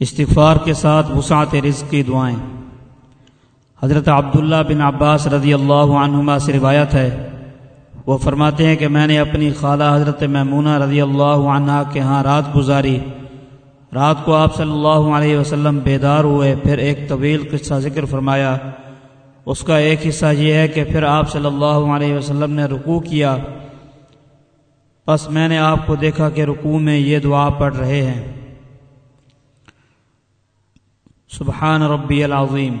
استغفار کے ساتھ وسعت رزق کی دعائیں۔ حضرت عبداللہ بن عباس رضی اللہ عنہما سے روایت ہے، وہ فرماتے ہیں کہ میں نے اپنی خالہ حضرت میمونہ رضی اللہ عنہ کے ہاں رات گزاری۔ رات کو آپ صلی اللہ علیہ وسلم بیدار ہوئے، پھر ایک طویل قصہ ذکر فرمایا۔ اس کا ایک حصہ یہ ہے کہ پھر آپ صلی اللہ علیہ وسلم نے رکوع کیا۔ بس میں نے آپ کو دیکھا کہ رکوع میں یہ دعا پڑھ رہے ہیں۔ سبحان ربی العظیم۔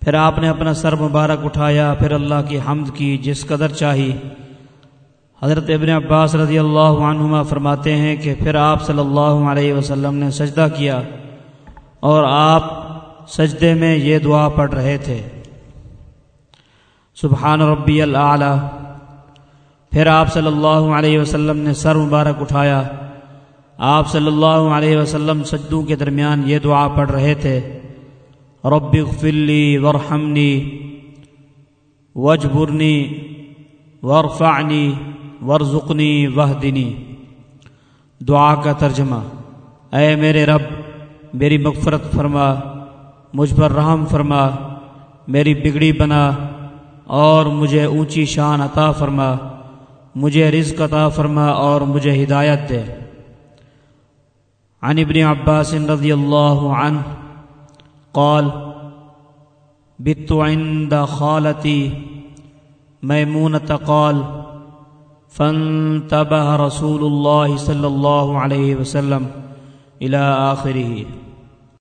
پھر آپ نے اپنا سر مبارک اٹھایا، پھر اللہ کی حمد کی، جس قدر چاہی۔ حضرت ابن عباس رضی اللہ عنہما فرماتے ہیں کہ پھر آپ صلی اللہ علیہ وسلم نے سجدہ کیا اور آپ سجدے میں یہ دعا پڑھ رہے تھے۔ سبحان ربی العلیٰ پھر آپ صلی اللہ علیہ وسلم نے سر مبارک اٹھایا۔ آپ صلی اللہ علیہ وسلم سجدوں کے درمیان یہ دعا پڑھ رہے تھے، رب اغفلی ورحمنی وجبرنی ورفعنی ورزقنی وحدنی دعا کا ترجمہ، اے میرے رب، میری مغفرت فرما، مجھ پر رحم فرما، میری بگڑی بنا، اور مجھے اونچی شان عطا فرما، مجھے رزق عطا فرما، اور مجھے ہدایت دے۔ عن ابن عباس رضي الله عنه قال بت عند خالتي. ميمونة قال فانتبه رسول الله صلى الله عليه وسلم إلى آخره.